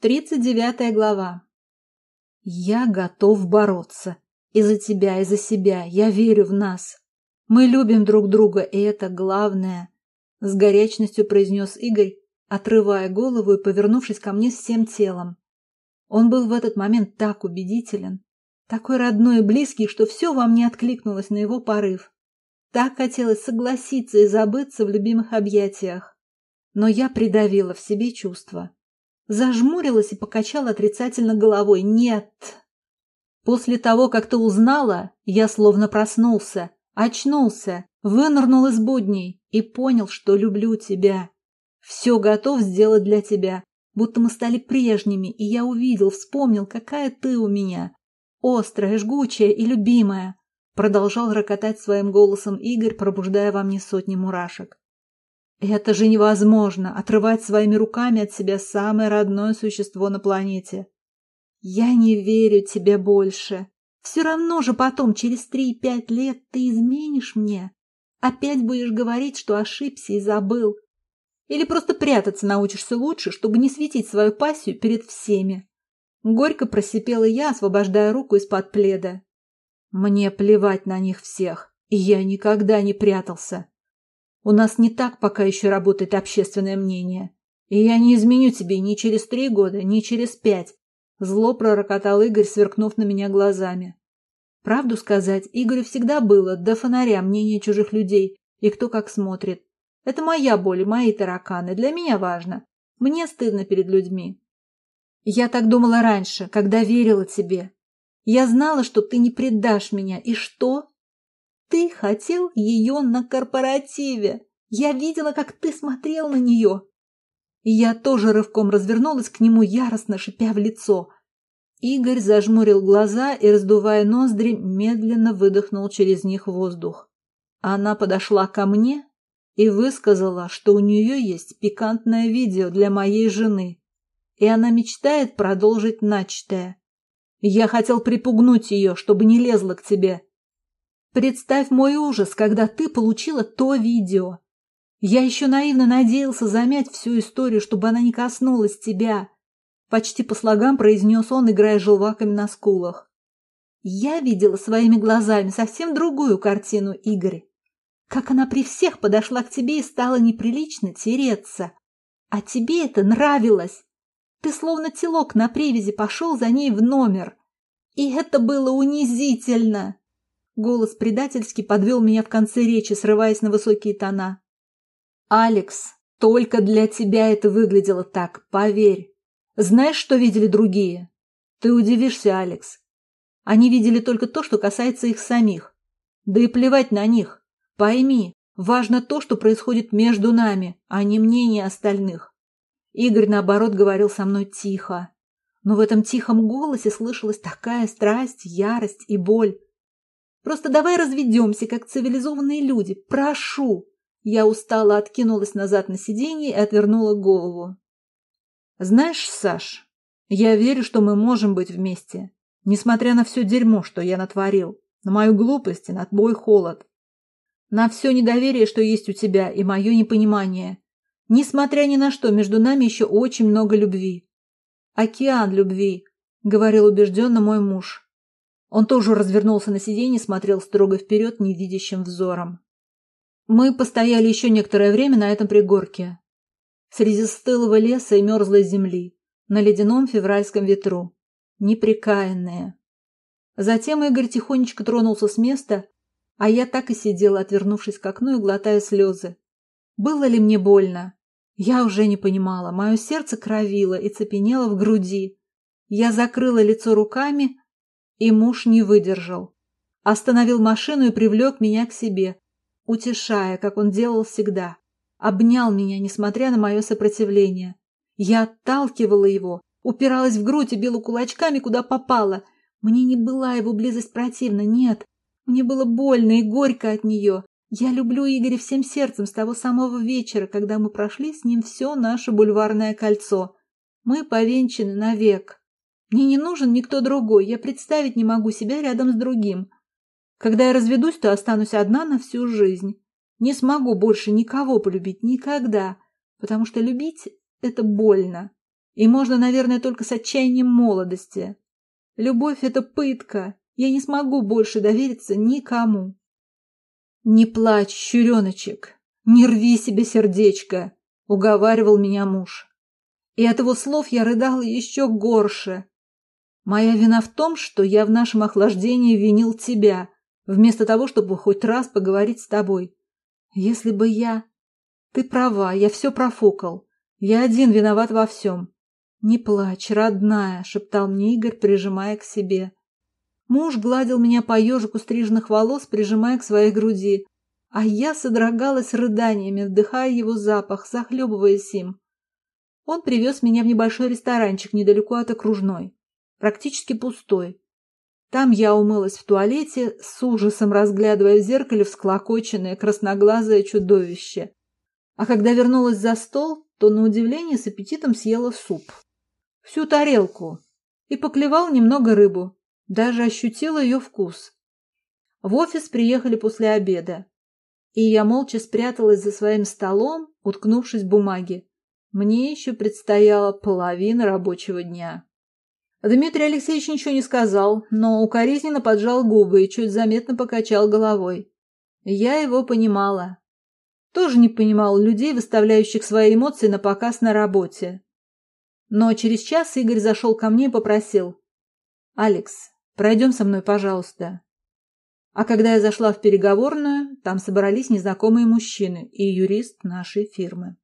Тридцать девятая глава. Я готов бороться. И за тебя, и за себя. Я верю в нас. Мы любим друг друга, и это главное. С горячностью произнес Игорь, отрывая голову и повернувшись ко мне всем телом. Он был в этот момент так убедителен, такой родной и близкий, что все во мне откликнулось на его порыв. Так хотелось согласиться и забыться в любимых объятиях. Но я придавила в себе чувства зажмурилась и покачала отрицательно головой. «Нет!» После того, как ты узнала, я словно проснулся, очнулся, вынырнул из будней и понял, что люблю тебя. Все готов сделать для тебя, будто мы стали прежними, и я увидел, вспомнил, какая ты у меня. Острая, жгучая и любимая. Продолжал рокотать своим голосом Игорь, пробуждая во мне сотни мурашек. Это же невозможно, отрывать своими руками от себя самое родное существо на планете. Я не верю тебе больше. Все равно же потом, через три-пять лет, ты изменишь мне. Опять будешь говорить, что ошибся и забыл. Или просто прятаться научишься лучше, чтобы не светить свою пассию перед всеми. Горько просипела я, освобождая руку из-под пледа. Мне плевать на них всех, и я никогда не прятался. У нас не так пока еще работает общественное мнение. И я не изменю тебе ни через три года, ни через пять. Зло пророкотал Игорь, сверкнув на меня глазами. Правду сказать, Игорю всегда было до фонаря мнение чужих людей и кто как смотрит. Это моя боль, мои тараканы. Для меня важно. Мне стыдно перед людьми. Я так думала раньше, когда верила тебе. Я знала, что ты не предашь меня. И что? Ты хотел ее на корпоративе. Я видела, как ты смотрел на нее. Я тоже рывком развернулась к нему, яростно шипя в лицо. Игорь зажмурил глаза и, раздувая ноздри, медленно выдохнул через них воздух. Она подошла ко мне и высказала, что у нее есть пикантное видео для моей жены, и она мечтает продолжить начатое. Я хотел припугнуть ее, чтобы не лезла к тебе, Представь мой ужас, когда ты получила то видео. Я еще наивно надеялся замять всю историю, чтобы она не коснулась тебя. Почти по слогам произнес он, играя желваками на скулах. Я видела своими глазами совсем другую картину Игорь. Как она при всех подошла к тебе и стала неприлично тереться. А тебе это нравилось. Ты словно телок на привязи пошел за ней в номер. И это было унизительно. Голос предательски подвел меня в конце речи, срываясь на высокие тона. «Алекс, только для тебя это выглядело так, поверь. Знаешь, что видели другие? Ты удивишься, Алекс. Они видели только то, что касается их самих. Да и плевать на них. Пойми, важно то, что происходит между нами, а не мнение остальных. Игорь, наоборот, говорил со мной тихо. Но в этом тихом голосе слышалась такая страсть, ярость и боль, Просто давай разведемся, как цивилизованные люди. Прошу!» Я устало откинулась назад на сиденье и отвернула голову. «Знаешь, Саш, я верю, что мы можем быть вместе, несмотря на все дерьмо, что я натворил, на мою глупость и на твой холод, на все недоверие, что есть у тебя, и мое непонимание. Несмотря ни на что, между нами еще очень много любви. Океан любви», — говорил убежденно мой муж. Он тоже развернулся на сиденье, смотрел строго вперед невидящим взором. Мы постояли еще некоторое время на этом пригорке. Среди стылого леса и мерзлой земли, на ледяном февральском ветру. Неприкаянные. Затем Игорь тихонечко тронулся с места, а я так и сидела, отвернувшись к окну и глотая слезы. Было ли мне больно? Я уже не понимала. Мое сердце кровило и цепенело в груди. Я закрыла лицо руками, и муж не выдержал. Остановил машину и привлек меня к себе, утешая, как он делал всегда. Обнял меня, несмотря на мое сопротивление. Я отталкивала его, упиралась в грудь и била кулачками, куда попало. Мне не была его близость противна, нет. Мне было больно и горько от нее. Я люблю Игоря всем сердцем с того самого вечера, когда мы прошли с ним все наше бульварное кольцо. Мы повенчаны навек. Мне не нужен никто другой, я представить не могу себя рядом с другим. Когда я разведусь, то останусь одна на всю жизнь. Не смогу больше никого полюбить никогда, потому что любить – это больно. И можно, наверное, только с отчаянием молодости. Любовь — это пытка. Я не смогу больше довериться никому. Не плачь, щуреночек, не рви себе сердечко, — уговаривал меня муж. И от его слов я рыдала еще горше. Моя вина в том, что я в нашем охлаждении винил тебя, вместо того, чтобы хоть раз поговорить с тобой. Если бы я... Ты права, я все профукал. Я один виноват во всем. Не плачь, родная, шептал мне Игорь, прижимая к себе. Муж гладил меня по ежику стриженных волос, прижимая к своей груди, а я содрогалась рыданиями, вдыхая его запах, захлебываясь им. Он привез меня в небольшой ресторанчик недалеко от окружной, практически пустой. Там я умылась в туалете, с ужасом разглядывая в зеркале всклокоченное красноглазое чудовище. А когда вернулась за стол, то на удивление с аппетитом съела суп. Всю тарелку. И поклевал немного рыбу. Даже ощутила ее вкус. В офис приехали после обеда. И я молча спряталась за своим столом, уткнувшись в бумаге. Мне еще предстояла половина рабочего дня. Дмитрий Алексеевич ничего не сказал, но укоризненно поджал губы и чуть заметно покачал головой. Я его понимала. Тоже не понимал людей, выставляющих свои эмоции на показ на работе. Но через час Игорь зашел ко мне и попросил. «Алекс, пройдем со мной, пожалуйста». А когда я зашла в переговорную, там собрались незнакомые мужчины и юрист нашей фирмы.